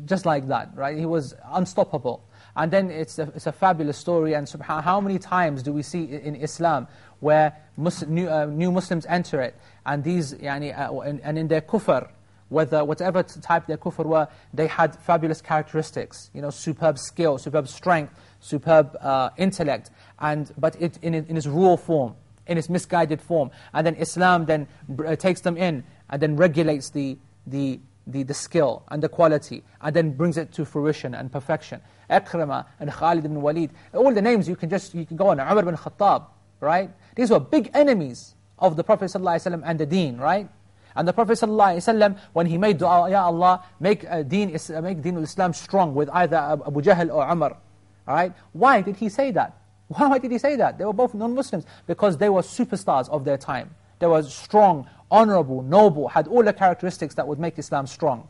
just like that, right? He was unstoppable. And then it's a, it's a fabulous story, and how many times do we see in Islam where Muslim, new, uh, new Muslims enter it, and these, yani, uh, and, and in their kufr, whether whatever type their kufr were, they had fabulous characteristics, you know, superb skill, superb strength, superb uh, intellect, and, but it, in, in its raw form, in its misguided form. And then Islam then uh, takes them in and then regulates the, the, the, the skill and the quality, and then brings it to fruition and perfection. Ikrimah and Khalid ibn Walid, all the names you can just, you can go on, Umar ibn Khattab, right? These were big enemies of the Prophet ﷺ and the deen, right? And the Prophet ﷺ, when he made dua, Ya Allah, make, uh, deen, uh, make deen al-Islam strong with either Abu Jahl or Umar. Right? Why did he say that? Why did he say that? They were both non-Muslims. Because they were superstars of their time. They were strong, honorable, noble, had all the characteristics that would make Islam strong.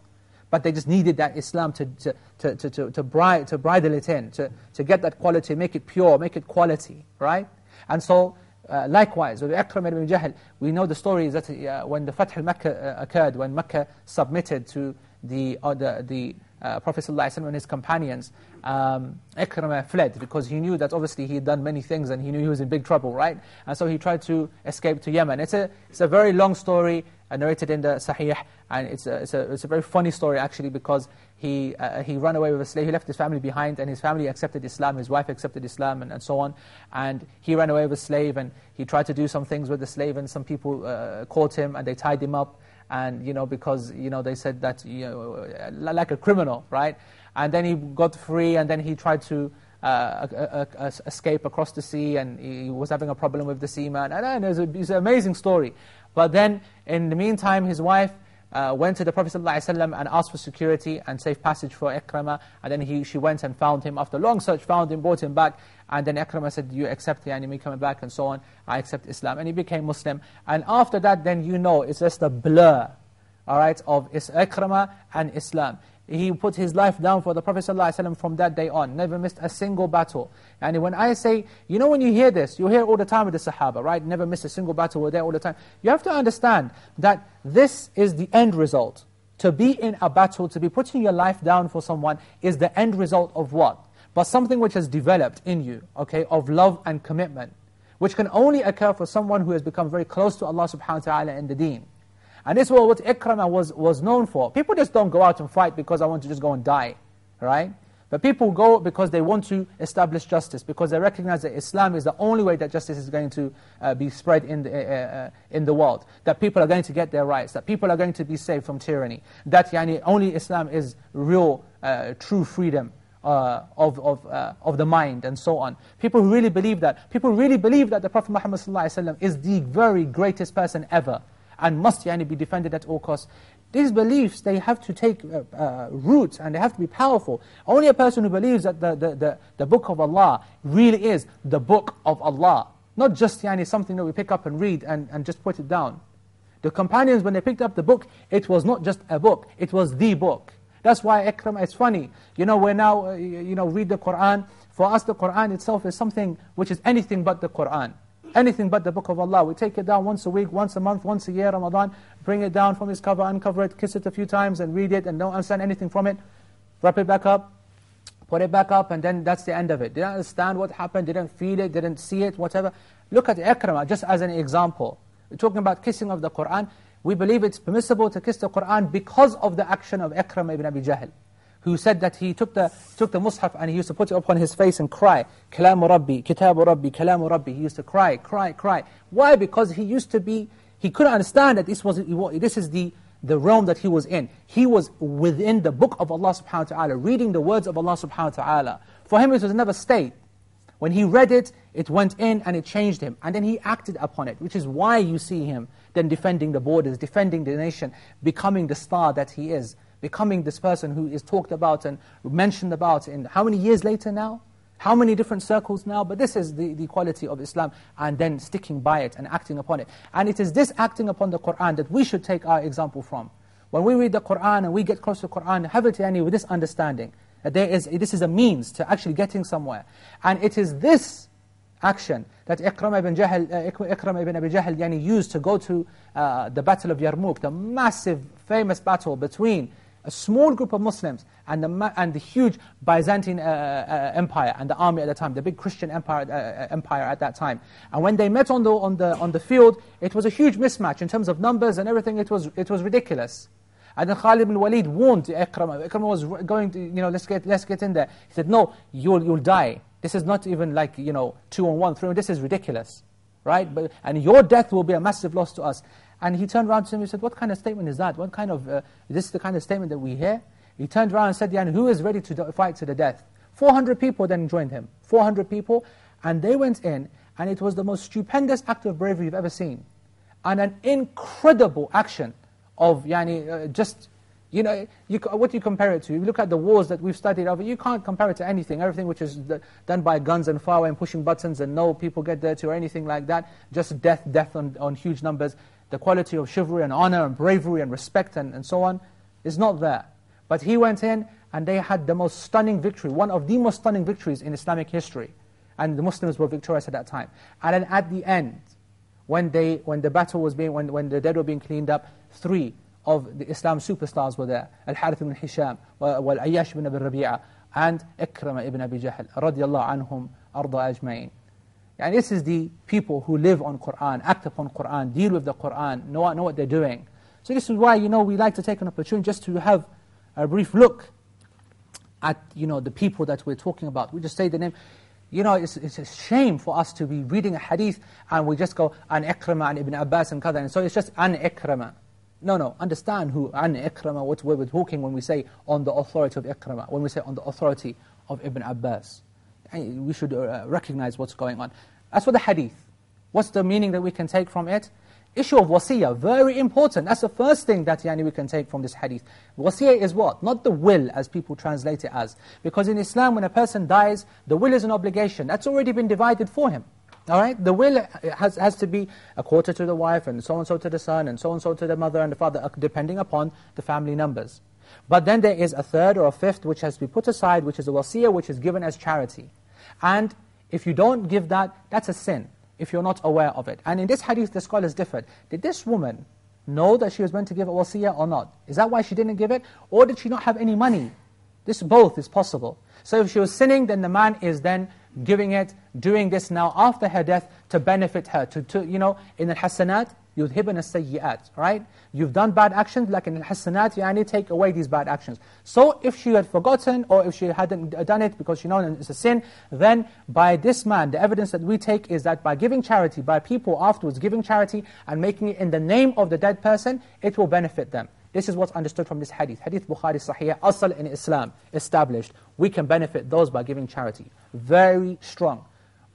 But they just needed that Islam to, to, to, to, to, to, bri to bridle it in, to, to get that quality, make it pure, make it quality. Right? And so uh, likewise, with Ikram ibn Jahl, we know the story is that uh, when the Fath al-Makkah uh, occurred, when Makkah submitted to the, uh, the, the uh, Prophet ﷺ and his companions, um, Ikram fled because he knew that obviously he had done many things and he knew he was in big trouble, right? And so he tried to escape to Yemen. It's a, it's a very long story uh, narrated in the Sahih, and it's a, it's, a, it's a very funny story actually because he, uh, he ran away with a slave, he left his family behind, and his family accepted Islam, his wife accepted Islam, and, and so on. And he ran away with a slave, and he tried to do some things with the slave, and some people uh, caught him, and they tied him up, and, you know, because, you know, they said that, you know, like a criminal, right? And then he got free, and then he tried to uh, uh, uh, escape across the sea, and he was having a problem with the seaman. And, and it's, it's an amazing story. But then, in the meantime, his wife uh, went to the Prophet ﷺ and asked for security and safe passage for Ikramah. And then he, she went and found him. After long search, found him, brought him back. And then Ikramah said, you accept the me coming back and so on. I accept Islam. And he became Muslim. And after that, then you know, it's just a blur, all right, of Ikramah and Islam. He put his life down for the Prophet ﷺ from that day on, never missed a single battle. And when I say, you know when you hear this, you hear all the time with the Sahaba, right? Never missed a single battle, we're there all the time. You have to understand that this is the end result. To be in a battle, to be putting your life down for someone, is the end result of what? But something which has developed in you, okay, of love and commitment, which can only occur for someone who has become very close to Allah subhanahu wa ta'ala in the deen. And this was what Ikramah was, was known for. People just don't go out and fight because I want to just go and die, right? But people go because they want to establish justice, because they recognize that Islam is the only way that justice is going to uh, be spread in the, uh, uh, in the world. That people are going to get their rights, that people are going to be saved from tyranny. That yani, only Islam is real, uh, true freedom uh, of, of, uh, of the mind and so on. People who really believe that. People really believe that the Prophet Muhammad is the very greatest person ever and must be defended at all costs. These beliefs, they have to take uh, uh, roots and they have to be powerful. Only a person who believes that the, the, the, the book of Allah really is the book of Allah. Not just yani, something that we pick up and read and, and just put it down. The companions, when they picked up the book, it was not just a book, it was the book. That's why Ikram, it's funny. You know, we now, uh, you know, read the Qur'an. For us, the Qur'an itself is something which is anything but the Qur'an anything but the book of Allah. We take it down once a week, once a month, once a year, Ramadan, bring it down from its cover, uncover it, kiss it a few times and read it and don't understand anything from it, wrap it back up, put it back up and then that's the end of it. Didn't understand what happened, didn't feel it, didn't see it, whatever. Look at Ikramah, just as an example. We're talking about kissing of the Qur'an. We believe it's permissible to kiss the Qur'an because of the action of Ikramah ibn Abi Jahl who said that he took the, took the mushaf and he used to put it upon his face and cry. Kalamu Rabbi, Kitabu Rabbi, Kalamu Rabbi. He used to cry, cry, cry. Why? Because he used to be, he couldn't understand that this, was, this is the, the realm that he was in. He was within the book of Allah subhanahu wa ta'ala, reading the words of Allah subhanahu wa ta'ala. For him it was another state. When he read it, it went in and it changed him. And then he acted upon it, which is why you see him then defending the borders, defending the nation, becoming the star that he is becoming this person who is talked about and mentioned about in how many years later now? How many different circles now? But this is the, the quality of Islam and then sticking by it and acting upon it. And it is this acting upon the Qur'an that we should take our example from. When we read the Qur'an and we get close to the Qur'an, have it any with this understanding. That there is, this is a means to actually getting somewhere. And it is this action that Ikram ibn, Jahl, uh, Ikram ibn Abi Jahl yani, used to go to uh, the Battle of Yarmouk, the massive, famous battle between a small group of Muslims and the, and the huge Byzantine uh, uh, empire and the army at the time, the big Christian empire, uh, uh, empire at that time. And when they met on the, on, the, on the field, it was a huge mismatch in terms of numbers and everything, it was, it was ridiculous. And then Khalid ibn Walid warned Ikramah. Ikramah was going to, you know, let's get, let's get in there. He said, no, you'll, you'll die. This is not even like, you know, two on one, three on This is ridiculous. Right? But, and your death will be a massive loss to us. And he turned around to him and said, what kind of statement is that? What kind of, uh, this is the kind of statement that we hear? He turned around and said, yeah, who is ready to fight to the death? 400 people then joined him. 400 people. And they went in, and it was the most stupendous act of bravery you've ever seen. And an incredible action of, yani, uh, just, you know, you, what do you compare it to? You look at the wars that we've studied over, you can't compare it to anything. Everything which is done by guns and fire and pushing buttons and no people get dirty or anything like that. Just death, death on, on huge numbers. The quality of chivalry and honor and bravery and respect and, and so on is not there. But he went in and they had the most stunning victory, one of the most stunning victories in Islamic history. And the Muslims were victorious at that time. And then at the end, when, they, when the battle was being, when, when the dead were being cleaned up, three of the Islam superstars were there. Al-Harith ibn Hisham, wal-Ayyash ibn Abi Rabi'a, and Ikrama ibn Abi Jahl, radiyallahu anhum, arda ajma'in. And this is the people who live on Qur'an, act upon Qur'an, deal with the Qur'an, know, know what they're doing. So this is why, you know, we like to take an opportunity just to have a brief look at, you know, the people that we're talking about. We just say the name. You know, it's, it's a shame for us to be reading a hadith and we just go, an Ikrama, an Ibn Abbas and kada. And so it's just an Ikrama. No, no, understand who an Ikrama, what we're talking when we say on the authority of Ikrama, when we say on the authority of Ibn Abbas. We should uh, recognize what's going on. As for the hadith, what's the meaning that we can take from it? issue of wasiyah, very important. That's the first thing that yani, we can take from this hadith. Wasiyah is what? Not the will, as people translate it as. Because in Islam, when a person dies, the will is an obligation. That's already been divided for him. All right? The will has, has to be a quarter to the wife, and so and so to the son, and so and so to the mother and the father, depending upon the family numbers. But then there is a third or a fifth which has to be put aside, which is a wasiyah, which is given as charity. And if you don't give that, that's a sin if you're not aware of it. And in this hadith, the scholars differed. Did this woman know that she was meant to give a wasiyah or not? Is that why she didn't give it? Or did she not have any money? This both is possible. So if she was sinning, then the man is then giving it, doing this now after her death to benefit her. To, to you know, in the hasanat, يُذْهِبْنَ السَّيِّئَاتِ Right? You've done bad actions, like in al-hasanat, yani take away these bad actions. So if she had forgotten, or if she hadn't done it because she knows it's a sin, then by this man, the evidence that we take is that by giving charity, by people afterwards giving charity, and making it in the name of the dead person, it will benefit them. This is what's understood from this hadith. Hadith Bukhari Sahih, asal in Islam, established. We can benefit those by giving charity. Very strong.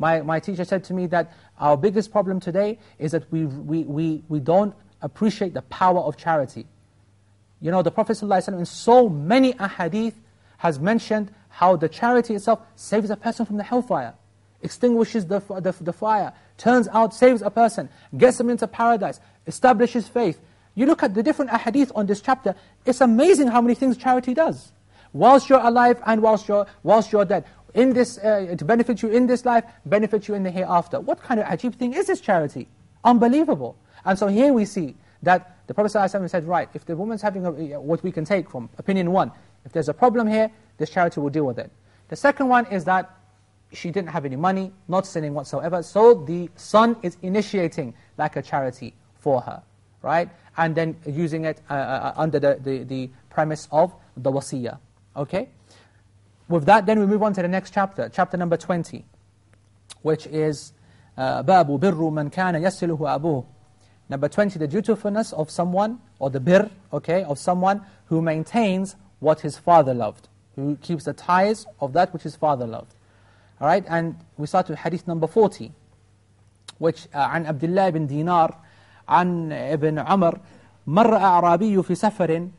My, my teacher said to me that our biggest problem today is that we, we, we, we don't appreciate the power of charity. You know, the Prophet ﷺ in so many ahadith has mentioned how the charity itself saves a person from the hellfire, extinguishes the, the, the fire, turns out, saves a person, gets him into paradise, establishes faith. You look at the different ahadith on this chapter, it's amazing how many things charity does. Whilst you're alive and whilst you're, whilst you're dead in this, uh, to benefit you in this life, benefit you in the hereafter. What kind of ajib thing is this charity? Unbelievable. And so here we see that the Prophet ﷺ said, right, if the woman's having a, what we can take from opinion one, if there's a problem here, this charity will deal with it. The second one is that she didn't have any money, not sinning whatsoever, so the son is initiating like a charity for her, right? And then using it uh, uh, under the, the, the premise of the wasiyah, okay? With that, then we move on to the next chapter, chapter number 20, which is uh, بَابُ بِرُّ مَنْ كَانَ يَسِلُهُ أَبُوهُ Number 20, the dutifulness of someone, or the bir, okay, of someone who maintains what his father loved, who keeps the ties of that which his father loved. All right, and we start with hadith number 40, which uh, عن عبد الله بن دينار عن ابن عمر مر أعرابي في سفر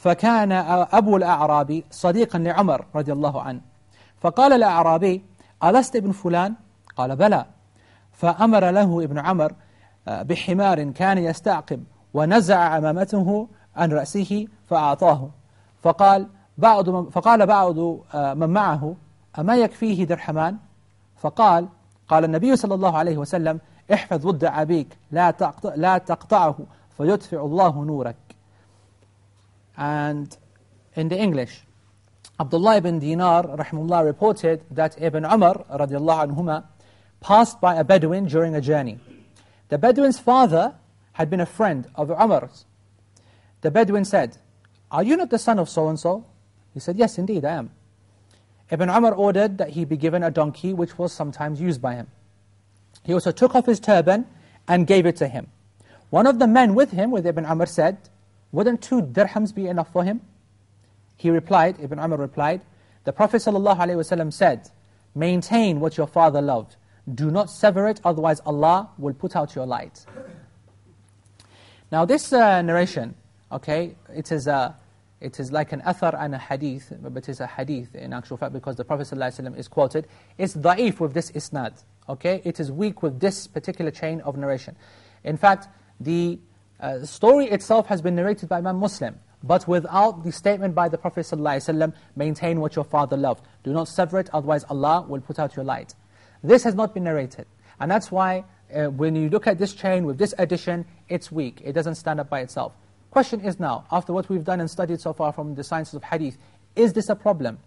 فكان أبو الأعرابي صديقا لعمر رضي الله عنه. فقال الأعرابي ألست ابن فلان؟ قال بلى. فأمر له ابن عمر آه، بحمار كان يستعقب ونزع عمامته عن رأسه فأعطاه. فقال بعض فقال بعض آه، من معه أما يكفيه درحمان فقال قال النبي صلى الله عليه وسلم احفظ ود أبيك لا لا تقطعه فيدفع الله نورك. And in the English, Abdullah ibn Dinar, rahimullah, reported that Ibn Umar, radiallahu anhuma, passed by a Bedouin during a journey. The Bedouin's father had been a friend of Umar's. The Bedouin said, Are you not the son of so-and-so? He said, Yes, indeed, I am. Ibn Umar ordered that he be given a donkey which was sometimes used by him. He also took off his turban and gave it to him. One of the men with him, with Ibn Umar, said, Wouldn't two dirhams be enough for him? He replied, Ibn Umar replied, The Prophet ﷺ said, Maintain what your father loved. Do not sever it, otherwise Allah will put out your light. Now this uh, narration, okay, it is, a, it is like an athar and a hadith, but it is a hadith in actual fact because the Prophet ﷺ is quoted. It's da'if with this isnad, okay? It is weak with this particular chain of narration. In fact, the uh, story itself has been narrated by Imam Muslim, but without the statement by the Prophet ﷺ, maintain what your father loved. Do not sever it, otherwise Allah will put out your light. This has not been narrated. And that's why uh, when you look at this chain with this addition, it's weak. It doesn't stand up by itself. Question is now, after what we've done and studied so far from the sciences of hadith, is this a problem?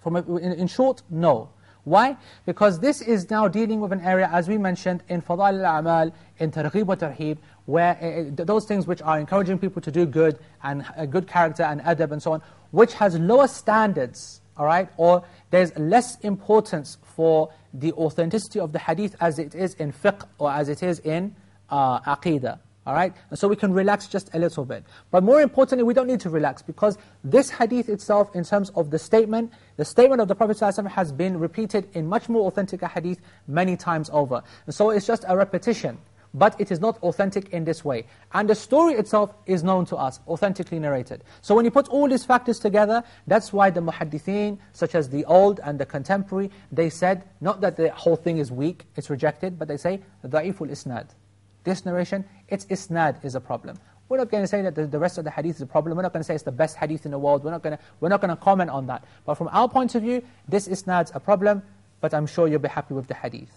From a, in, in short, no. Why? Because this is now dealing with an area, as we mentioned, in Fadail al-A'mal, in Targhib wa Tarhib, where uh, those things which are encouraging people to do good, and a good character and adab and so on, which has lower standards, all right, or there's less importance for the authenticity of the hadith as it is in fiqh or as it is in uh, aqidah. All right? And so we can relax just a little bit. But more importantly, we don't need to relax because this hadith itself, in terms of the statement, the statement of the Prophet ﷺ has been repeated in much more authentic hadith many times over. And so it's just a repetition but it is not authentic in this way. And the story itself is known to us, authentically narrated. So when you put all these factors together, that's why the muhaddithin, such as the old and the contemporary, they said, not that the whole thing is weak, it's rejected, but they say, da'iful isnad. This narration, its isnad is a problem. We're not going to say that the, the rest of the hadith is a problem. We're not going to say it's the best hadith in the world. We're not going to, we're not going to comment on that. But from our point of view, this isnad's a problem, but I'm sure you'll be happy with the hadith.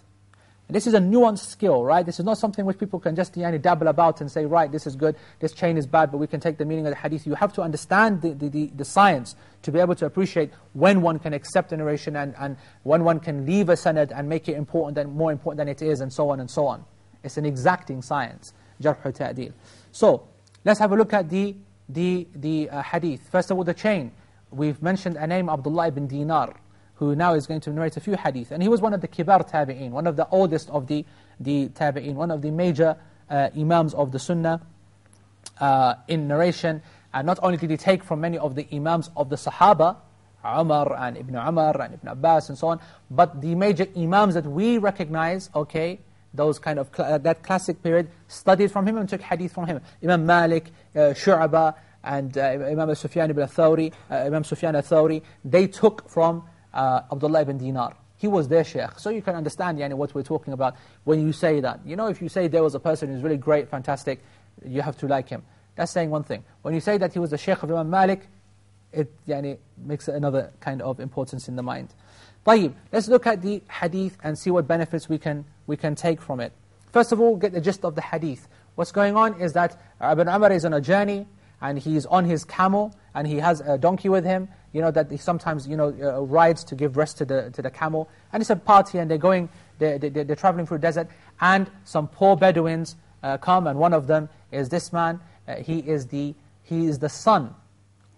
This is a nuanced skill, right? This is not something which people can just yani, dabble about and say, right, this is good, this chain is bad, but we can take the meaning of the hadith. You have to understand the, the, the, the science to be able to appreciate when one can accept a narration and, and when one can leave a sanad and make it important and more important than it is and so on and so on. It's an exacting science, jarh ta'dil. So, let's have a look at the, the, the uh, hadith. First of all, the chain. We've mentioned a name, Abdullah ibn Dinar who now is going to narrate a few hadith. And he was one of the kibar tabi'een, one of the oldest of the, the tabi'een, one of the major uh, imams of the sunnah uh, in narration. And not only did he take from many of the imams of the sahaba, Umar and Ibn Umar and Ibn Abbas and so on, but the major imams that we recognize, okay, those kind of, cl that classic period, studied from him and took hadith from him. Imam Malik, uh, Shu'aba, and uh, Imam Sufyan ibn Thawri, uh, Imam Sufyan al-Thawri, they took from uh, Abdullah ibn Dinar. He was their sheikh. So you can understand yani, what we're talking about when you say that. You know, if you say there was a person who's really great, fantastic, you have to like him. That's saying one thing. When you say that he was the sheikh of Imam Malik, it yani, makes another kind of importance in the mind. طيب, let's look at the hadith and see what benefits we can, we can take from it. First of all, get the gist of the hadith. What's going on is that Ibn Umar is on a journey, and he's on his camel, and he has a donkey with him, you know, that he sometimes, you know, uh, rides to give rest to the, to the camel. And it's a party and they're going, they're, they're, they're traveling through a desert. And some poor Bedouins uh, come and one of them is this man. Uh, he, is the, he is the son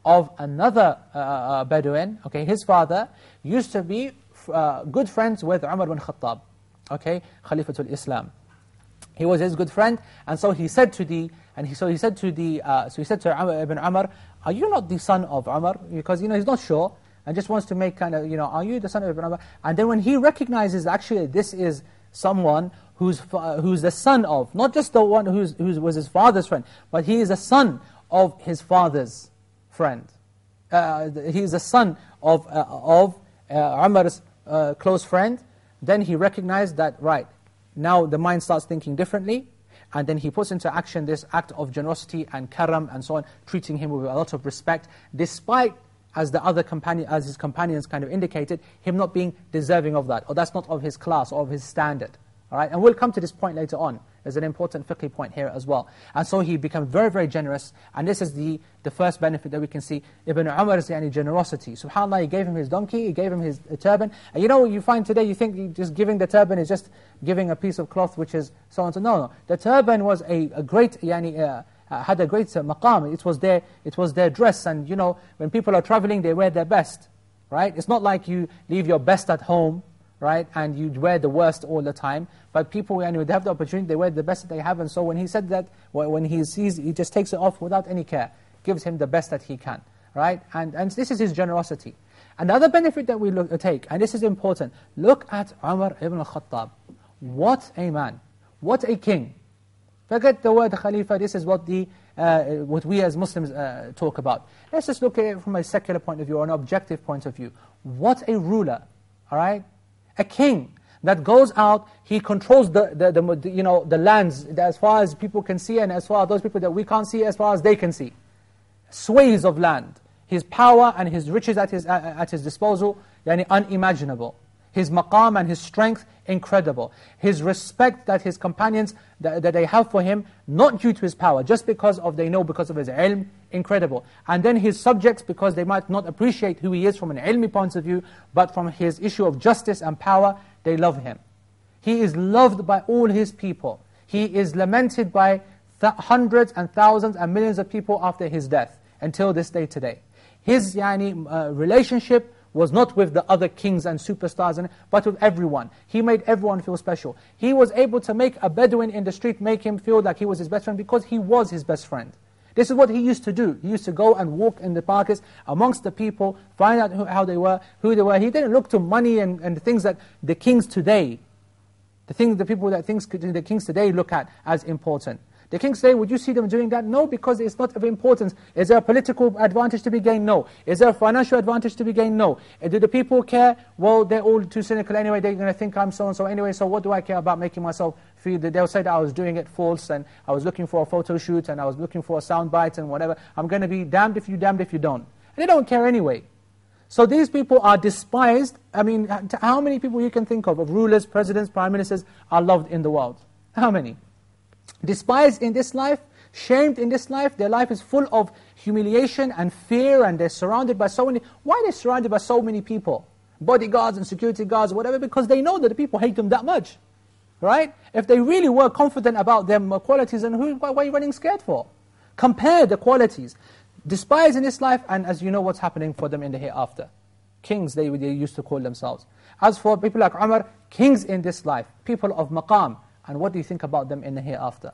of another uh, uh, Bedouin. Okay, his father used to be uh, good friends with Umar bin Khattab. Okay, Khalifatul Islam. He was his good friend, and so he said to the, and he, so he said to the, so he said to Umar Ibn Umar, are you not the son of Umar? Because, you know, he's not sure, and just wants to make kind of, you know, are you the son of Umar? And then when he recognizes, actually, this is someone who's, who's the son of, not just the one who's, who was his father's friend, but he is a son of his father's friend. Uh, he is a son of, uh, of uh, Umar's uh, close friend. Then he recognized that, right, now the mind starts thinking differently, and then he puts into action this act of generosity and karam and so on, treating him with a lot of respect, despite, as the other companion, as his companions kind of indicated, him not being deserving of that, or that's not of his class, or of his standard. All right? And we'll come to this point later on. There's an important fiqh point here as well. And so he became very, very generous. And this is the, the first benefit that we can see. Ibn Umar's yani, generosity. SubhanAllah, he gave him his donkey, he gave him his turban. And you know, what you find today, you think just giving the turban is just giving a piece of cloth which is so and so. No, no. The turban was a, a great yani, uh, uh, had a great uh, maqam. It was, their, it was their dress. And, you know, when people are traveling, they wear their best. Right? It's not like you leave your best at home, right? And you wear the worst all the time. But people, anyway, they have the opportunity, they wear the best that they have. And so when he said that, when he sees, he just takes it off without any care. Gives him the best that he can, right? And, and this is his generosity. Another benefit that we look, uh, take, and this is important, look at Umar ibn al-Khattab. What a man. What a king. Forget the word Khalifa, this is what, the, uh, what we as Muslims uh, talk about. Let's just look at it from a secular point of view, or an objective point of view. What a ruler, all right? A king that goes out, he controls the, the, the, you know, the lands as far as people can see, and as far as those people that we can't see, as far as they can see. Sways of land his power and his riches at his, at his disposal, yani unimaginable. His maqam and his strength, incredible. His respect that his companions, that, that, they have for him, not due to his power, just because of they know because of his ilm, incredible. And then his subjects, because they might not appreciate who he is from an ilmi point of view, but from his issue of justice and power, they love him. He is loved by all his people. He is lamented by hundreds and thousands and millions of people after his death, until this day today. His yani, uh, relationship was not with the other kings and superstars, but with everyone. He made everyone feel special. He was able to make a Bedouin in the street make him feel like he was his best friend because he was his best friend. This is what he used to do. He used to go and walk in the markets amongst the people, find out who, how they were, who they were. He didn't look to money and, and the things that the kings today, the things the people that things the kings today look at as important. The king say, would you see them doing that? No, because it's not of importance. Is there a political advantage to be gained? No. Is there a financial advantage to be gained? No. And do the people care? Well, they're all too cynical anyway. They're going to think I'm so-and-so anyway, so what do I care about making myself feel that they'll say that I was doing it false and I was looking for a photo shoot and I was looking for a sound bite and whatever. I'm going to be damned if you, damned if you don't. And they don't care anyway. So these people are despised. I mean, how many people you can think of, of rulers, presidents, prime ministers, are loved in the world? How many? Despised in this life, shamed in this life, their life is full of humiliation and fear and they're surrounded by so many, why are they surrounded by so many people? Bodyguards and security guards, whatever, because they know that the people hate them that much. Right? If they really were confident about their uh, qualities, then who, why are you running scared for? Compare the qualities. Despised in this life, and as you know what's happening for them in the hereafter. Kings, they, they used to call themselves. As for people like Umar, kings in this life, people of maqam, and what do you think about them in the hereafter?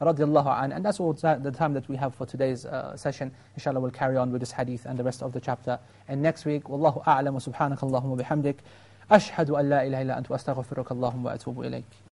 Radiallahu an. And that's all the time that we have for today's uh, session. Inshallah, we'll carry on with this hadith and the rest of the chapter. And next week, Wallahu a'lam wa subhanaka Allahumma bihamdik. أشهد أن لا إله إلا أنت وأستغفرك اللهم وأتوب إليك